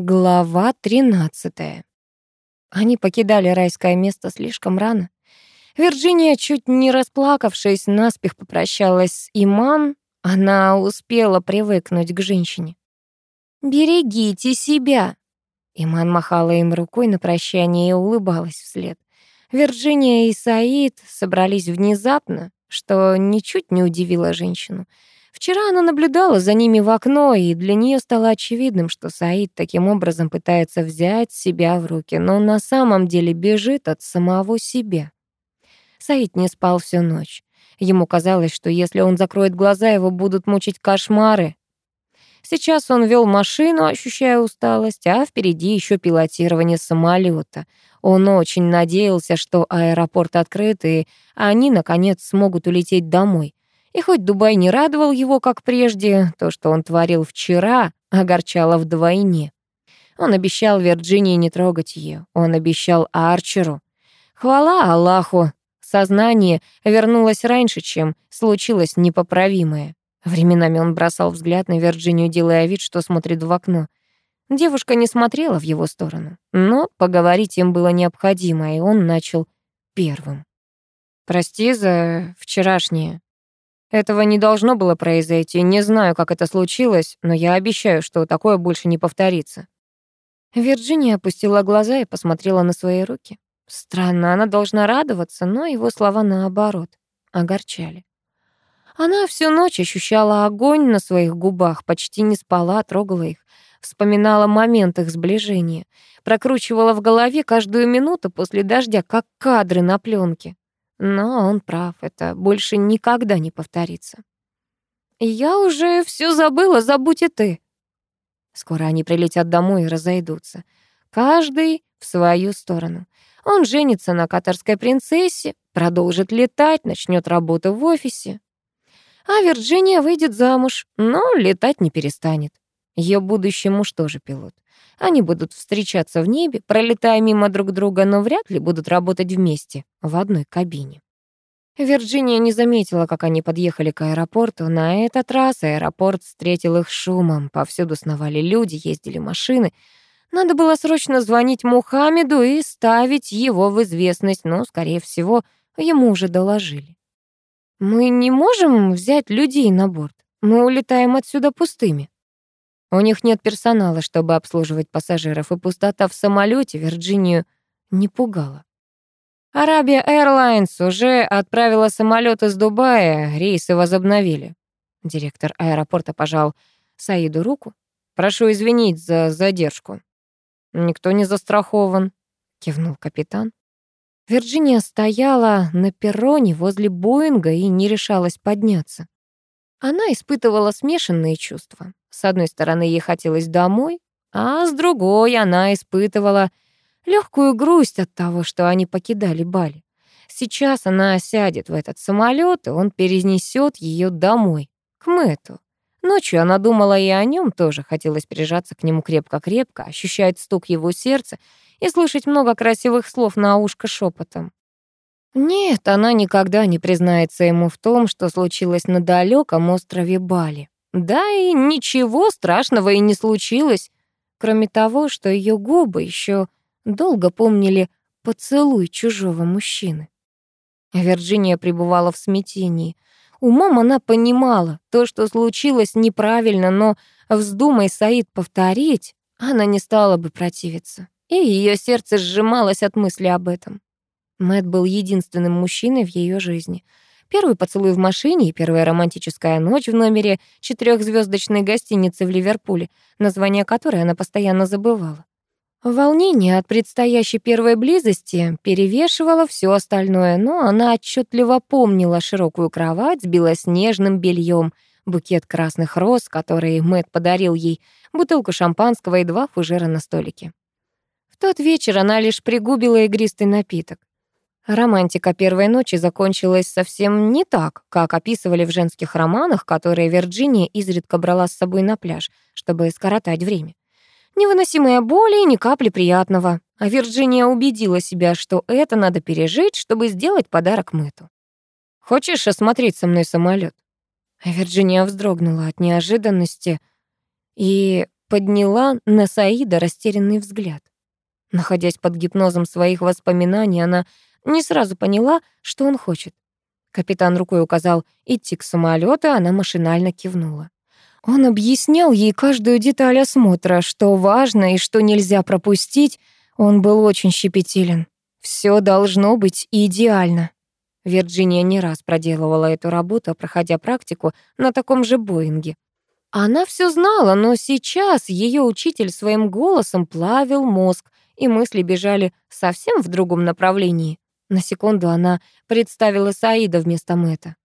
Глава 13. Они покидали райское место слишком рано. Вирджиния, чуть не расплакавшись, наспех попрощалась с Иман. Она успела привыкнуть к женщине. «Берегите себя!» Иман махала им рукой на прощание и улыбалась вслед. Вирджиния и Саид собрались внезапно, что ничуть не удивило женщину — Вчера она наблюдала за ними в окно, и для нее стало очевидным, что Саид таким образом пытается взять себя в руки, но на самом деле бежит от самого себя. Саид не спал всю ночь. Ему казалось, что если он закроет глаза, его будут мучить кошмары. Сейчас он вел машину, ощущая усталость, а впереди еще пилотирование самолета. Он очень надеялся, что аэропорт открыт, и они, наконец, смогут улететь домой. И хоть Дубай не радовал его, как прежде, то, что он творил вчера, огорчало вдвойне. Он обещал Вирджинии не трогать ее. Он обещал Арчеру. Хвала Аллаху. Сознание вернулось раньше, чем случилось непоправимое. Временами он бросал взгляд на Вирджинию, делая вид, что смотрит в окно. Девушка не смотрела в его сторону, но поговорить им было необходимо, и он начал первым. «Прости за вчерашнее», этого не должно было произойти. Не знаю, как это случилось, но я обещаю, что такое больше не повторится. Вирджиния опустила глаза и посмотрела на свои руки. Странно, она должна радоваться, но его слова наоборот огорчали. Она всю ночь ощущала огонь на своих губах, почти не спала, трогала их, вспоминала момент их сближения, прокручивала в голове каждую минуту после дождя, как кадры на пленке. Но он прав, это больше никогда не повторится. «Я уже все забыла, забудь и ты». Скоро они прилетят домой и разойдутся. Каждый в свою сторону. Он женится на катарской принцессе, продолжит летать, начнет работу в офисе. А Вирджиния выйдет замуж, но летать не перестанет. Ее будущий муж тоже пилот. Они будут встречаться в небе, пролетая мимо друг друга, но вряд ли будут работать вместе в одной кабине. Вирджиния не заметила, как они подъехали к аэропорту. На этот раз аэропорт встретил их шумом. Повсюду сновали люди, ездили машины. Надо было срочно звонить Мухаммеду и ставить его в известность, но, скорее всего, ему уже доложили. «Мы не можем взять людей на борт. Мы улетаем отсюда пустыми», у них нет персонала, чтобы обслуживать пассажиров, и пустота в самолете Вирджинию не пугала. Арабия Airlines уже отправила самолет из Дубая, рейсы возобновили. Директор аэропорта пожал Саиду руку. «Прошу извинить за задержку». «Никто не застрахован», — кивнул капитан. Вирджиния стояла на перроне возле Боинга и не решалась подняться. Она испытывала смешанные чувства. С одной стороны, ей хотелось домой, а с другой она испытывала легкую грусть от того, что они покидали Бали. Сейчас она сядет в этот самолет, и он перенесет ее домой, к Мэту. Ночью она думала и о нем тоже, хотелось прижаться к нему крепко-крепко, ощущать стук его сердца и слышать много красивых слов на ушко шепотом. Нет, она никогда не признается ему в том, что случилось на далеком острове Бали. Да и ничего страшного и не случилось, кроме того, что ее губы еще долго помнили поцелуй чужого мужчины. Вирджиния пребывала в смятении. Умом она понимала, то, что случилось, неправильно, но вздумай Саид повторить, она не стала бы противиться. И ее сердце сжималось от мысли об этом. Мэт был единственным мужчиной в ее жизни — Первый поцелуй в машине и первая романтическая ночь в номере четырехзвездочной гостиницы в Ливерпуле, название которой она постоянно забывала. Волнение от предстоящей первой близости перевешивало все остальное, но она отчетливо помнила широкую кровать с белоснежным бельем, букет красных роз, который Мэтт подарил ей, бутылку шампанского и два фужера на столике. В тот вечер она лишь пригубила игристый напиток. Романтика первой ночи закончилась совсем не так, как описывали в женских романах, которые Вирджиния изредка брала с собой на пляж, чтобы скоротать время. Невыносимая боль и ни капли приятного. А Вирджиния убедила себя, что это надо пережить, чтобы сделать подарок Мэту. «Хочешь осмотреть со мной самолет? Вирджиния вздрогнула от неожиданности и подняла на Саида растерянный взгляд. Находясь под гипнозом своих воспоминаний, она не сразу поняла, что он хочет. Капитан рукой указал идти к самолету, она машинально кивнула. Он объяснял ей каждую деталь осмотра, что важно и что нельзя пропустить. Он был очень щепетилен. Все должно быть идеально. Вирджиния не раз проделывала эту работу, проходя практику на таком же Боинге. Она все знала, но сейчас ее учитель своим голосом плавил мозг, и мысли бежали совсем в другом направлении. На секунду она представила Саида вместо Мэтта.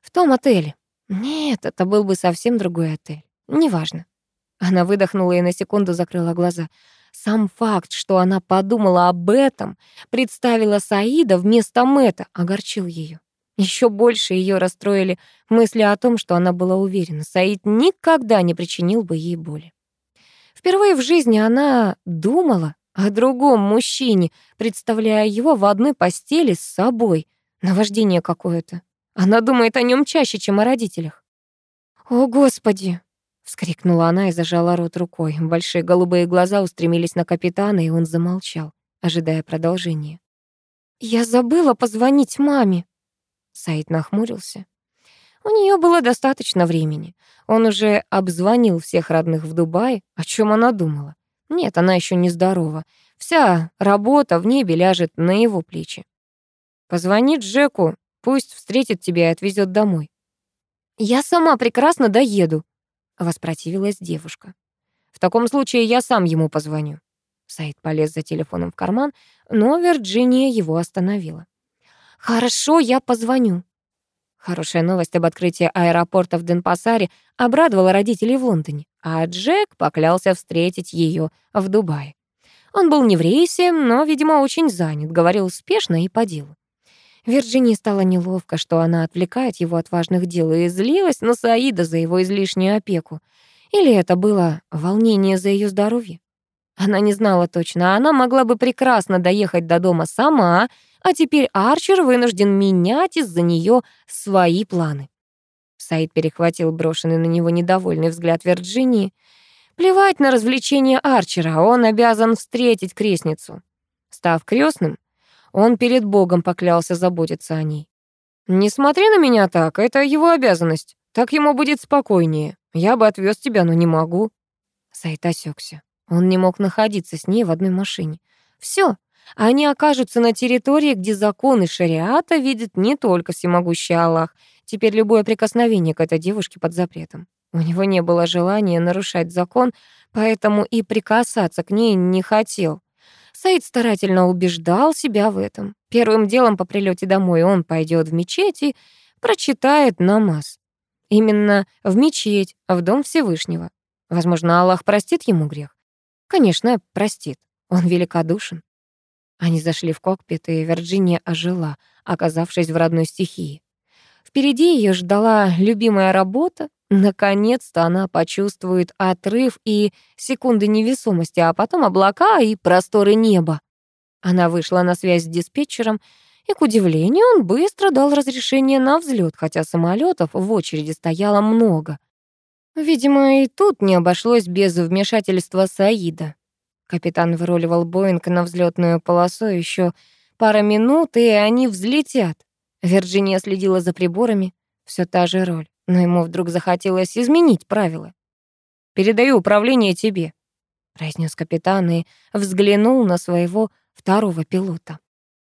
В том отеле. Нет, это был бы совсем другой отель. Неважно. Она выдохнула и на секунду закрыла глаза. Сам факт, что она подумала об этом, представила Саида вместо Мэтта, огорчил ее. Еще больше ее расстроили мысли о том, что она была уверена, Саид никогда не причинил бы ей боли. Впервые в жизни она думала о другом мужчине, представляя его в одной постели с собой. Наваждение какое-то. Она думает о нем чаще, чем о родителях. «О, Господи!» — вскрикнула она и зажала рот рукой. Большие голубые глаза устремились на капитана, и он замолчал, ожидая продолжения. «Я забыла позвонить маме!» Саид нахмурился. У нее было достаточно времени. Он уже обзвонил всех родных в Дубае. О чем она думала? Нет, она еще не здорова. Вся работа в небе ляжет на его плечи. Позвони Джеку, пусть встретит тебя и отвезет домой. Я сама прекрасно доеду, воспротивилась девушка. В таком случае я сам ему позвоню. Саид полез за телефоном в карман, но Вирджиния его остановила. «Хорошо, я позвоню». Хорошая новость об открытии аэропорта в Денпасаре обрадовала родителей в Лондоне, а Джек поклялся встретить ее в Дубае. Он был не в рейсе, но, видимо, очень занят, говорил успешно и по делу. Вирджинии стало неловко, что она отвлекает его от важных дел и злилась на Саида за его излишнюю опеку. Или это было волнение за ее здоровье? Она не знала точно, она могла бы прекрасно доехать до дома сама, а теперь Арчер вынужден менять из-за нее свои планы. Саид перехватил брошенный на него недовольный взгляд Вирджинии. Плевать на развлечение Арчера, он обязан встретить крестницу. Став крестным, он перед Богом поклялся заботиться о ней. «Не смотри на меня так, это его обязанность. Так ему будет спокойнее. Я бы отвез тебя, но не могу». Саид осекся. Он не мог находиться с ней в одной машине. Все, они окажутся на территории, где законы шариата видит не только всемогущий Аллах. Теперь любое прикосновение к этой девушке под запретом. У него не было желания нарушать закон, поэтому и прикасаться к ней не хотел. Саид старательно убеждал себя в этом. Первым делом по прилете домой он пойдет в мечеть и прочитает намаз. Именно в мечеть, в дом Всевышнего. Возможно, Аллах простит ему грех. Конечно, простит. Он великодушен. Они зашли в кокпит, и Вирджиния ожила, оказавшись в родной стихии. Впереди ее ждала любимая работа. Наконец-то она почувствует отрыв и секунды невесомости, а потом облака и просторы неба. Она вышла на связь с диспетчером, и, к удивлению, он быстро дал разрешение на взлет, хотя самолетов в очереди стояло много. Видимо, и тут не обошлось без вмешательства Саида. Капитан выруливал Боинг на взлетную полосу еще пара минут, и они взлетят. Вирджиния следила за приборами. Все та же роль, но ему вдруг захотелось изменить правила. «Передаю управление тебе», — произнес капитан и взглянул на своего второго пилота.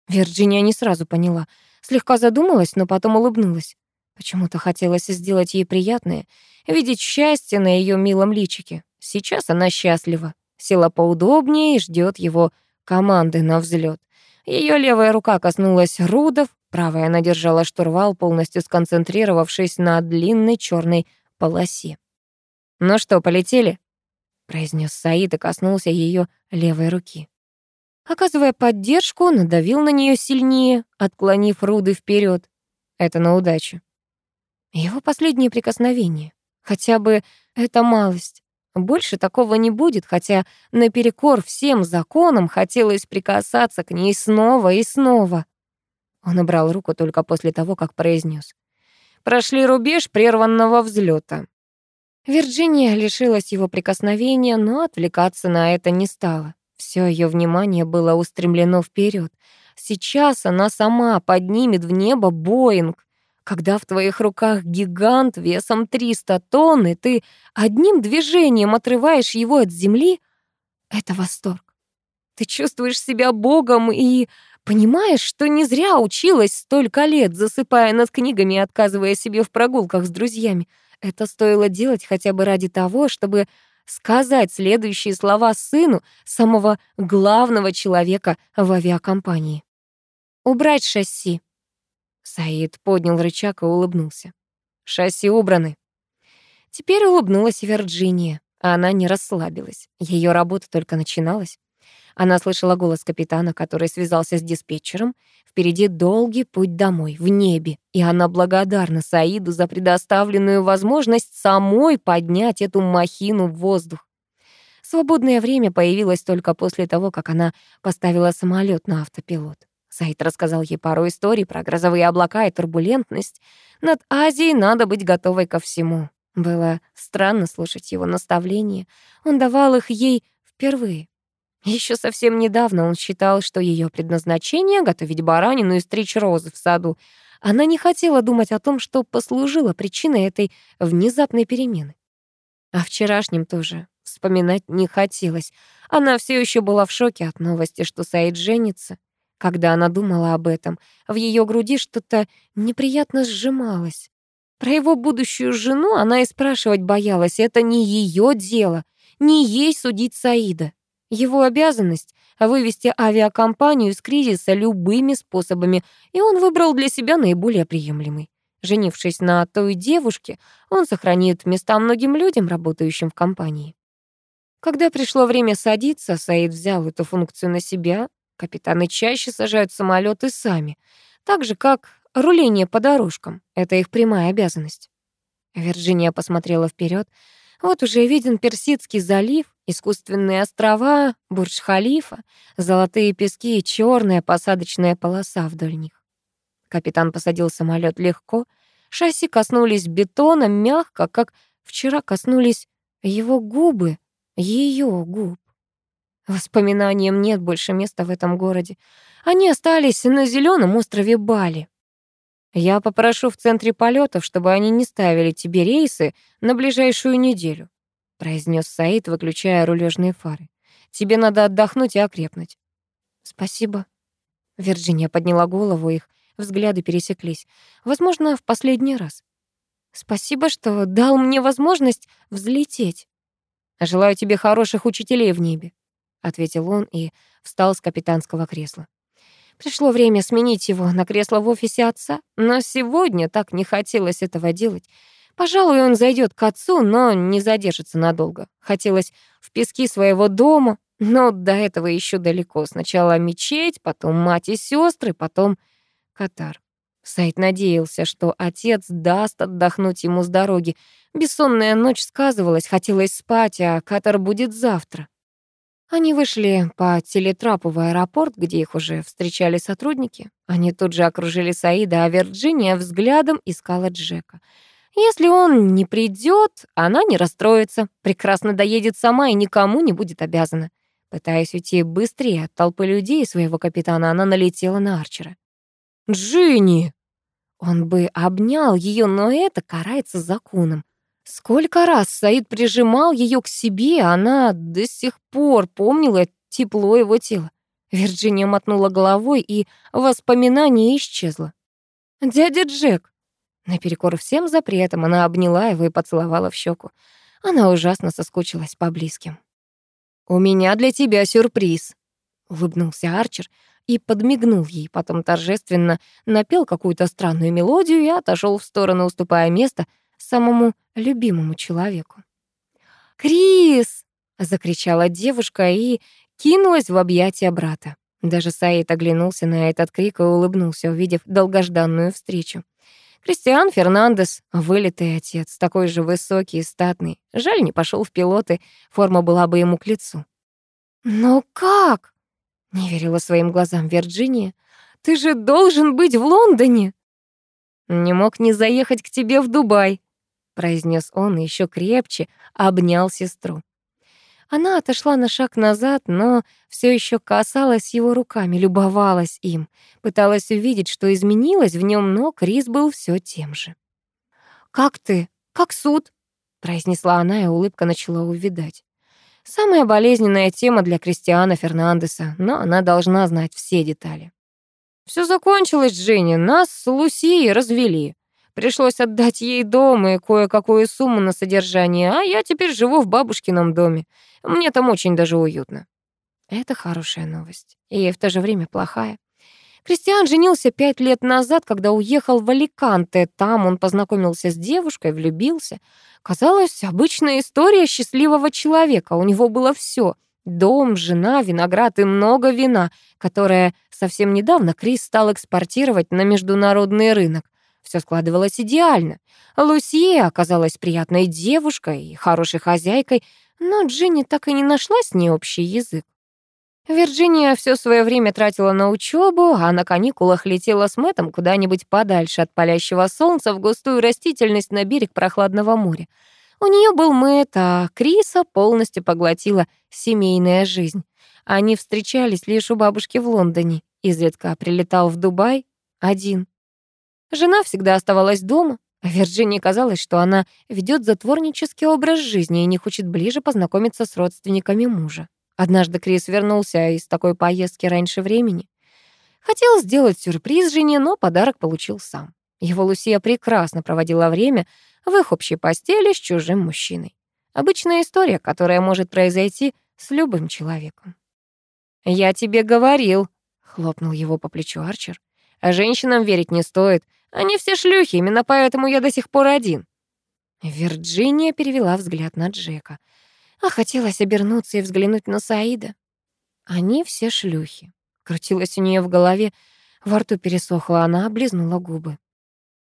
Вирджиния не сразу поняла, слегка задумалась, но потом улыбнулась. Почему-то хотелось сделать ей приятное, видеть счастье на ее милом личике. Сейчас она счастлива села поудобнее и ждет его команды на взлет. Ее левая рука коснулась рудов, правая она держала штурвал, полностью сконцентрировавшись на длинной черной полосе. «Ну что, полетели?» — произнес Саид и коснулся ее левой руки. Оказывая поддержку, надавил на нее сильнее, отклонив руды вперед. Это на удачу. Его последнее прикосновение. Хотя бы эта малость. Больше такого не будет, хотя наперекор всем законам хотелось прикасаться к ней снова и снова. Он убрал руку только после того, как произнес: "Прошли рубеж прерванного взлета. Вирджиния лишилась его прикосновения, но отвлекаться на это не стала. Все ее внимание было устремлено вперед. Сейчас она сама поднимет в небо Боинг. Когда в твоих руках гигант весом 300 тонн, и ты одним движением отрываешь его от земли, это восторг. Ты чувствуешь себя богом и понимаешь, что не зря училась столько лет, засыпая над книгами и отказывая себе в прогулках с друзьями. Это стоило делать хотя бы ради того, чтобы сказать следующие слова сыну самого главного человека в авиакомпании. «Убрать шасси». Саид поднял рычаг и улыбнулся. «Шасси убраны». Теперь улыбнулась Вирджиния. Она не расслабилась. Ее работа только начиналась. Она слышала голос капитана, который связался с диспетчером. Впереди долгий путь домой, в небе, и она благодарна Саиду за предоставленную возможность самой поднять эту махину в воздух. Свободное время появилось только после того, как она поставила самолет на автопилот. Саид рассказал ей пару историй про грозовые облака и турбулентность. Над Азией надо быть готовой ко всему. Было странно слушать его наставления. Он давал их ей впервые. Еще совсем недавно он считал, что ее предназначение — готовить баранину и стричь розы в саду. Она не хотела думать о том, что послужило причиной этой внезапной перемены. О вчерашнем тоже вспоминать не хотелось. Она все еще была в шоке от новости, что Саид женится. Когда она думала об этом, в ее груди что-то неприятно сжималось. Про его будущую жену она и спрашивать боялась. Это не ее дело, не ей судить Саида. Его обязанность — вывести авиакомпанию из кризиса любыми способами, и он выбрал для себя наиболее приемлемый. Женившись на той девушке, он сохранит места многим людям, работающим в компании. Когда пришло время садиться, Саид взял эту функцию на себя. Капитаны чаще сажают самолеты сами, так же, как руление по дорожкам. Это их прямая обязанность. Вирджиния посмотрела вперед. Вот уже виден Персидский залив, искусственные острова, Бурдж-Халифа, золотые пески и черная посадочная полоса вдоль них. Капитан посадил самолет легко, шасси коснулись бетона мягко, как вчера коснулись его губы, ее губ. Воспоминаниям нет больше места в этом городе. Они остались на зеленом острове Бали. Я попрошу в центре полетов, чтобы они не ставили тебе рейсы на ближайшую неделю произнес Саид, выключая рулежные фары. Тебе надо отдохнуть и окрепнуть. Спасибо. Вирджиния подняла голову, их взгляды пересеклись. Возможно, в последний раз. Спасибо, что дал мне возможность взлететь. Желаю тебе хороших учителей в небе, ответил он и встал с капитанского кресла. Пришло время сменить его на кресло в офисе отца, но сегодня так не хотелось этого делать. Пожалуй, он зайдет к отцу, но не задержится надолго. Хотелось в пески своего дома, но до этого еще далеко. Сначала мечеть, потом мать и сестры, потом Катар. Сайт надеялся, что отец даст отдохнуть ему с дороги. Бессонная ночь сказывалась, хотелось спать, а Катар будет завтра. Они вышли по телетрапу в аэропорт, где их уже встречали сотрудники. Они тут же окружили Саида, а Вирджиния взглядом искала Джека — если он не придет, она не расстроится, прекрасно доедет сама и никому не будет обязана. Пытаясь уйти быстрее от толпы людей и своего капитана, она налетела на Арчера. «Джинни!» Он бы обнял ее, но это карается законом. Сколько раз Саид прижимал ее к себе, она до сих пор помнила тепло его тела. Вирджиния мотнула головой, и воспоминание исчезло. «Дядя Джек!» Наперекор всем запретам она обняла его и поцеловала в щеку. Она ужасно соскучилась по близким. «У меня для тебя сюрприз», — улыбнулся Арчер и подмигнул ей, потом торжественно напел какую-то странную мелодию и отошел в сторону, уступая место самому любимому человеку. «Крис!» — закричала девушка и кинулась в объятия брата. Даже Саид оглянулся на этот крик и улыбнулся, увидев долгожданную встречу. Кристиан Фернандес, вылитый отец, такой же высокий и статный. Жаль, не пошел в пилоты, форма была бы ему к лицу. «Но как?» — не верила своим глазам Вирджиния. «Ты же должен быть в Лондоне!» «Не мог не заехать к тебе в Дубай», произнес он еще крепче обнял сестру. Она отошла на шаг назад, но все еще касалась его руками, любовалась им, пыталась увидеть, что изменилось в нем, но Крис был все тем же. «Как ты? Как суд?» — произнесла она, и улыбка начала увидать. Самая болезненная тема для Кристиана Фернандеса, но она должна знать все детали. Все закончилось, Дженни, нас с Лусией развели. Пришлось отдать ей дом и кое-какую сумму на содержание, а я теперь живу в бабушкином доме. Мне там очень даже уютно. Это хорошая новость. И в то же время плохая. Кристиан женился пять лет назад, когда уехал в Аликанте. Там он познакомился с девушкой, влюбился. Казалось, обычная история счастливого человека. У него было все: Дом, жена, виноград и много вина, которое совсем недавно Крис стал экспортировать на международный рынок. Все складывалось идеально. Лусия оказалась приятной девушкой и хорошей хозяйкой, но Джинни так и не нашла с ней общий язык. Вирджиния все свое время тратила на учебу, а на каникулах летела с Мэттом куда-нибудь подальше от палящего солнца в густую растительность на берег прохладного моря. У нее был Мэтт, а Криса полностью поглотила семейная жизнь. Они встречались лишь у бабушки в Лондоне. Изредка прилетал в Дубай один. Жена всегда оставалась дома, а Вирджинии казалось, что она ведет затворнический образ жизни и не хочет ближе познакомиться с родственниками мужа. Однажды Крис вернулся из такой поездки раньше времени. Хотел сделать сюрприз жене, но подарок получил сам. Его Лусия прекрасно проводила время в их общей постели с чужим мужчиной. Обычная история, которая может произойти с любым человеком. «Я тебе говорил», — хлопнул его по плечу Арчер. «А женщинам верить не стоит. Они все шлюхи, именно поэтому я до сих пор один». Вирджиния перевела взгляд на Джека. А хотелось обернуться и взглянуть на Саида. Они все шлюхи. Крутилась у нее в голове, во рту пересохла, она облизнула губы.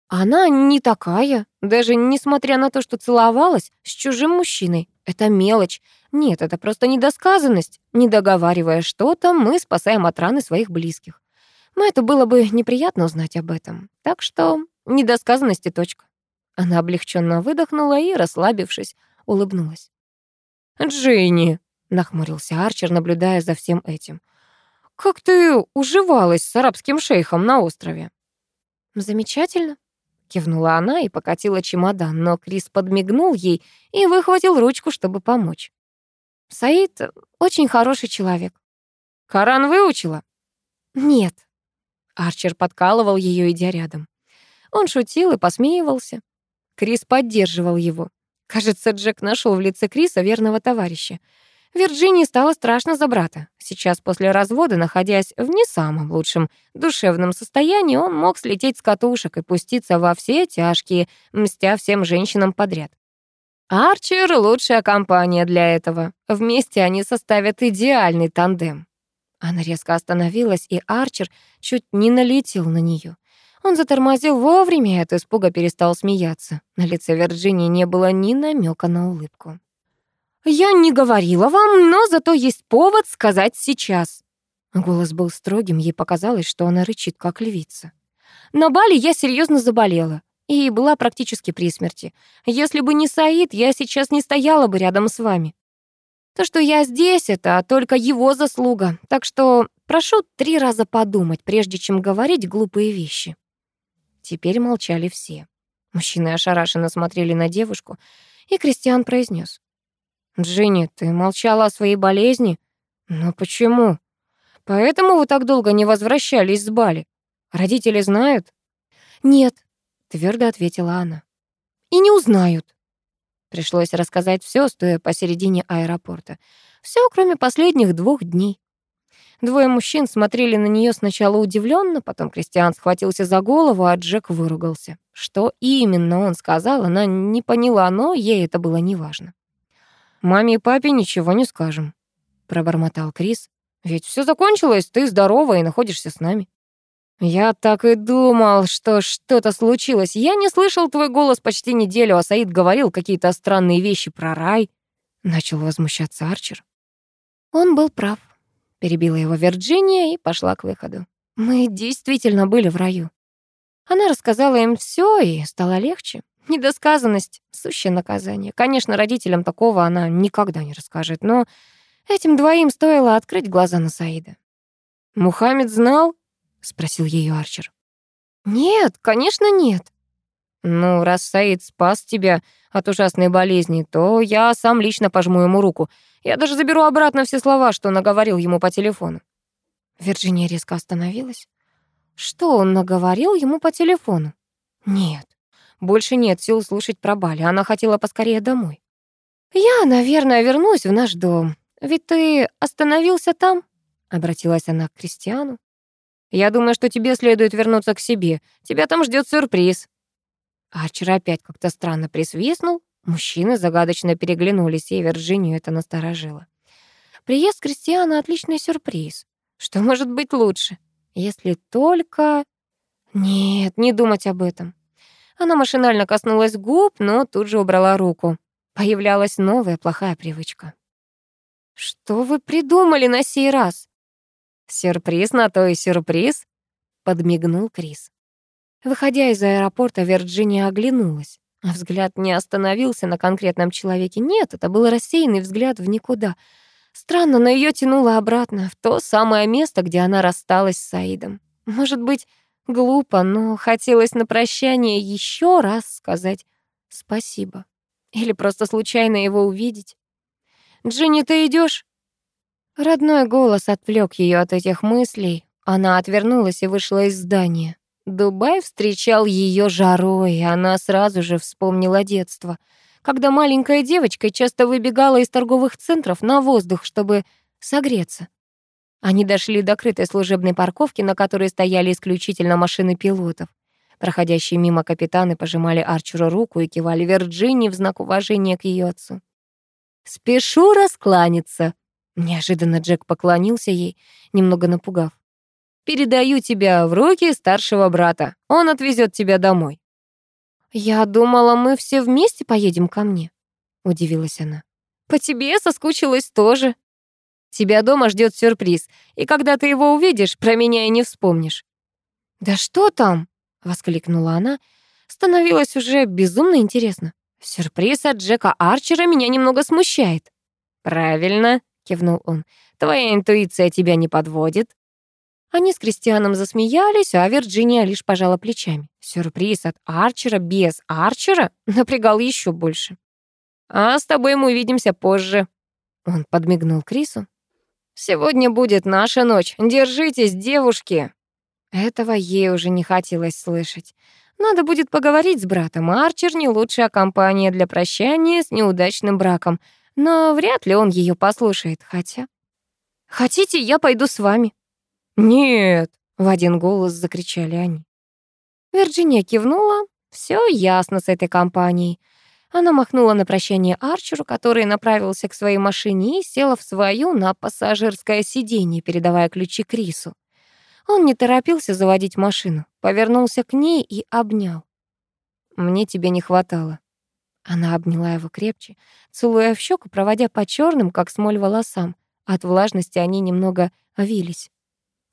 Она не такая, даже несмотря на то, что целовалась с чужим мужчиной. Это мелочь. Нет, это просто недосказанность. Не договаривая что-то, мы спасаем от раны своих близких. Это было бы неприятно узнать об этом. Так что недосказанность и точка. Она облегченно выдохнула и, расслабившись, улыбнулась. «Дженни», — нахмурился Арчер, наблюдая за всем этим. «Как ты уживалась с арабским шейхом на острове?» «Замечательно», Кивнула она и покатила чемодан, но Крис подмигнул ей и выхватил ручку, чтобы помочь. Саид очень хороший человек. Коран выучила? Нет. Арчер подкалывал ее, идя рядом. Он шутил и посмеивался. Крис поддерживал его. Кажется, Джек нашел в лице Криса верного товарища. Вирджинии стало страшно за брата. Сейчас после развода, находясь в не самом лучшем душевном состоянии, он мог слететь с катушек и пуститься во все тяжкие, мстя всем женщинам подряд. Арчер — лучшая компания для этого. Вместе они составят идеальный тандем. Она резко остановилась, и Арчер чуть не налетел на нее. Он затормозил вовремя и от испуга перестал смеяться. На лице Вирджинии не было ни намека на улыбку. «Я не говорила вам, но зато есть повод сказать сейчас». Голос был строгим, ей показалось, что она рычит, как львица. «На Бали я серьезно заболела и была практически при смерти. Если бы не Саид, я сейчас не стояла бы рядом с вами. То, что я здесь, это только его заслуга, так что прошу три раза подумать, прежде чем говорить глупые вещи». Теперь молчали все. Мужчины ошарашенно смотрели на девушку, и Кристиан произнес: «Джинни, ты молчала о своей болезни? Но почему? Поэтому вы так долго не возвращались с Бали? Родители знают?» «Нет», — твердо ответила она. «И не узнают». Пришлось рассказать все, стоя посередине аэропорта. Все, кроме последних двух дней. Двое мужчин смотрели на нее сначала удивленно, потом Кристиан схватился за голову, а Джек выругался. Что именно он сказал, она не поняла, но ей это было неважно. «Маме и папе ничего не скажем», — пробормотал Крис. «Ведь все закончилось, ты здорова и находишься с нами». «Я так и думал, что что-то случилось. Я не слышал твой голос почти неделю, а Саид говорил какие-то странные вещи про рай». Начал возмущаться Арчер. Он был прав. Перебила его Вирджиния и пошла к выходу. Мы действительно были в раю. Она рассказала им все, и стало легче. Недосказанность — сущее наказание. Конечно, родителям такого она никогда не расскажет, но этим двоим стоило открыть глаза на Саида. «Мухаммед знал?» — спросил ее Арчер. «Нет, конечно, нет». «Ну, раз Саид спас тебя от ужасной болезни, то я сам лично пожму ему руку. Я даже заберу обратно все слова, что наговорил ему по телефону». Вирджиния резко остановилась. Что он наговорил ему по телефону? Нет, больше нет сил слушать про Бали. Она хотела поскорее домой. «Я, наверное, вернусь в наш дом. Ведь ты остановился там?» Обратилась она к Кристиану. «Я думаю, что тебе следует вернуться к себе. Тебя там ждет сюрприз». Арчер опять как-то странно присвистнул. Мужчины загадочно переглянулись, и Вирджинию это насторожило. Приезд Кристиана — отличный сюрприз. Что может быть лучше? Если только... Нет, не думать об этом. Она машинально коснулась губ, но тут же убрала руку. Появлялась новая плохая привычка. «Что вы придумали на сей раз?» «Сюрприз на то и сюрприз», — подмигнул Крис. Выходя из аэропорта, Вирджиния оглянулась. А взгляд не остановился на конкретном человеке. Нет, это был рассеянный взгляд в никуда. Странно, но ее тянуло обратно, в то самое место, где она рассталась с Саидом. Может быть, Глупо, но хотелось на прощание еще раз сказать спасибо. Или просто случайно его увидеть. «Джинни, ты идешь? Родной голос отвлек ее от этих мыслей. Она отвернулась и вышла из здания. Дубай встречал ее жарой, и она сразу же вспомнила детство, когда маленькая девочка часто выбегала из торговых центров на воздух, чтобы согреться. Они дошли до крытой служебной парковки, на которой стояли исключительно машины пилотов. Проходящие мимо капитаны пожимали Арчеру руку и кивали Вирджинии в знак уважения к ее отцу. «Спешу раскланяться», — неожиданно Джек поклонился ей, немного напугав. «Передаю тебя в руки старшего брата. Он отвезет тебя домой». «Я думала, мы все вместе поедем ко мне», — удивилась она. «По тебе соскучилась тоже». Тебя дома ждет сюрприз, и когда ты его увидишь, про меня и не вспомнишь». «Да что там?» — воскликнула она. Становилось уже безумно интересно. «Сюрприз от Джека Арчера меня немного смущает». «Правильно», — кивнул он. «Твоя интуиция тебя не подводит». Они с Кристианом засмеялись, а Вирджиния лишь пожала плечами. Сюрприз от Арчера без Арчера напрягал еще больше. «А с тобой мы увидимся позже». Он подмигнул Крису. Сегодня будет наша ночь. Держитесь, девушки!» Этого ей уже не хотелось слышать. Надо будет поговорить с братом. Арчер не лучшая компания для прощания с неудачным браком. Но вряд ли он ее послушает, хотя... «Хотите, я пойду с вами?» «Нет!» — в один голос закричали они. Вирджиния кивнула. Все ясно с этой компанией. Она махнула на прощание Арчеру, который направился к своей машине и села в свою на пассажирское сиденье, передавая ключи Крису. Он не торопился заводить машину, повернулся к ней и обнял. «Мне тебя не хватало». Она обняла его крепче, целуя в щеку, проводя по черным, как смоль, волосам. От влажности они немного овились.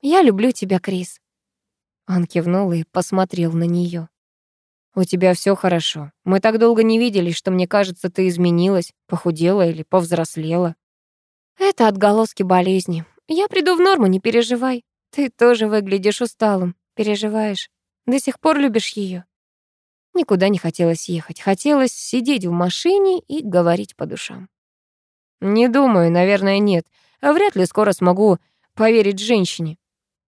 «Я люблю тебя, Крис». Он кивнул и посмотрел на нее. «У тебя все хорошо. Мы так долго не виделись, что мне кажется, ты изменилась, похудела или повзрослела». «Это отголоски болезни. Я приду в норму, не переживай. Ты тоже выглядишь усталым, переживаешь. До сих пор любишь ее. Никуда не хотелось ехать. Хотелось сидеть в машине и говорить по душам. «Не думаю, наверное, нет. Вряд ли скоро смогу поверить женщине».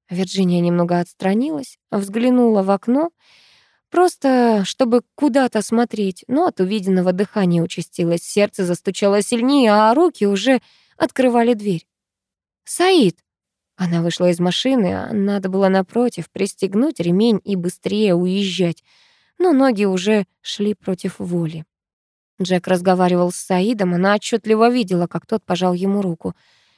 Вирджиния немного отстранилась, взглянула в окно Просто, чтобы куда-то смотреть, но от увиденного дыхания участилось, сердце застучало сильнее, а руки уже открывали дверь. «Саид!» Она вышла из машины, а надо было напротив пристегнуть ремень и быстрее уезжать, но ноги уже шли против воли. Джек разговаривал с Саидом, она отчетливо видела, как тот пожал ему руку.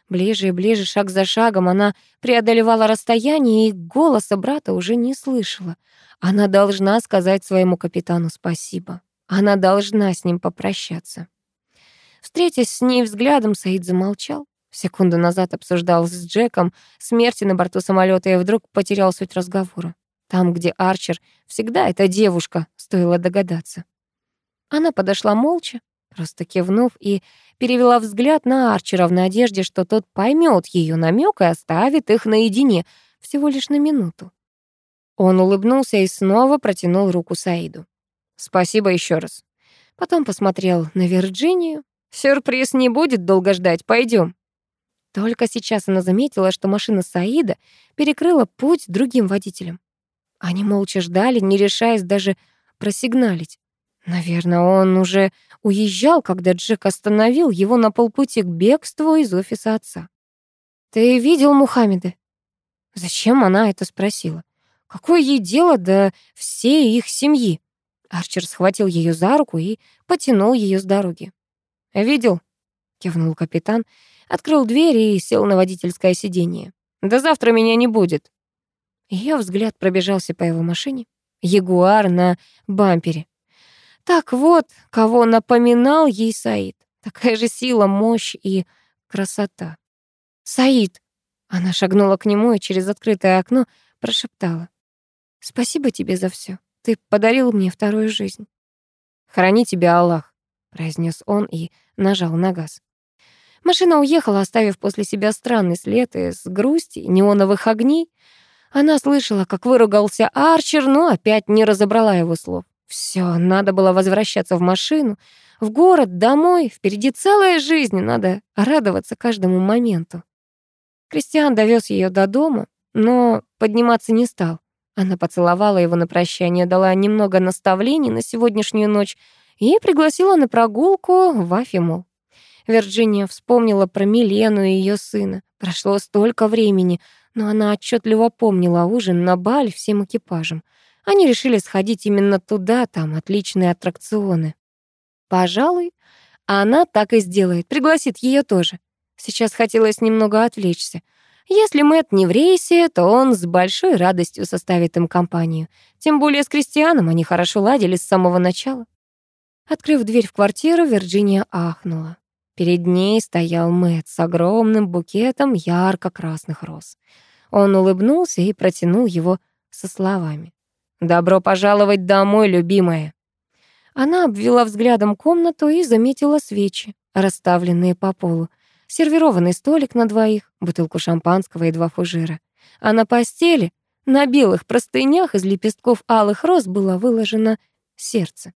Ближе и ближе, шаг за шагом, она преодолевала расстояние, и голоса брата уже не слышала. Она должна сказать своему капитану спасибо. Она должна с ним попрощаться. Встретясь с ней взглядом, Саид замолчал. Секунду назад обсуждал с Джеком смерти на борту самолета и вдруг потерял суть разговора. Там, где Арчер, всегда эта девушка, стоило догадаться. Она подошла молча, просто кивнув и перевела взгляд на Арчера в надежде, что тот поймет ее намек и оставит их наедине всего лишь на минуту. Он улыбнулся и снова протянул руку Саиду. «Спасибо еще раз». Потом посмотрел на Вирджинию. «Сюрприз не будет долго ждать, пойдем. Только сейчас она заметила, что машина Саида перекрыла путь другим водителям. Они молча ждали, не решаясь даже просигналить. Наверное, он уже уезжал, когда Джек остановил его на полпути к бегству из офиса отца. «Ты видел Мухаммеда?» Зачем она это спросила? Какое ей дело до всей их семьи? Арчер схватил ее за руку и потянул ее с дороги. «Видел?» — кивнул капитан, открыл дверь и сел на водительское сиденье. «До завтра меня не будет». Ее взгляд пробежался по его машине. Ягуар на бампере. Так вот, кого напоминал ей Саид. Такая же сила, мощь и красота. «Саид!» Она шагнула к нему и через открытое окно прошептала. «Спасибо тебе за все. Ты подарил мне вторую жизнь». «Храни тебя Аллах», — произнес он и нажал на газ. Машина уехала, оставив после себя странный след из грусти, неоновых огней. Она слышала, как выругался Арчер, но опять не разобрала его слов. Все, надо было возвращаться в машину, в город, домой. Впереди целая жизнь, надо радоваться каждому моменту. Кристиан довез ее до дома, но подниматься не стал. Она поцеловала его на прощание, дала немного наставлений на сегодняшнюю ночь и пригласила на прогулку в Афимол. Вирджиния вспомнила про Милену и ее сына. Прошло столько времени, но она отчетливо помнила ужин на баль всем экипажем. Они решили сходить именно туда, там отличные аттракционы. Пожалуй, она так и сделает, пригласит ее тоже. Сейчас хотелось немного отвлечься. Если Мэт не в рейсе, то он с большой радостью составит им компанию. Тем более с Кристианом они хорошо ладили с самого начала. Открыв дверь в квартиру, Вирджиния ахнула. Перед ней стоял Мэт с огромным букетом ярко-красных роз. Он улыбнулся и протянул его со словами. «Добро пожаловать домой, любимая!» Она обвела взглядом комнату и заметила свечи, расставленные по полу, сервированный столик на двоих, бутылку шампанского и два фужера. А на постели, на белых простынях из лепестков алых роз было выложено сердце.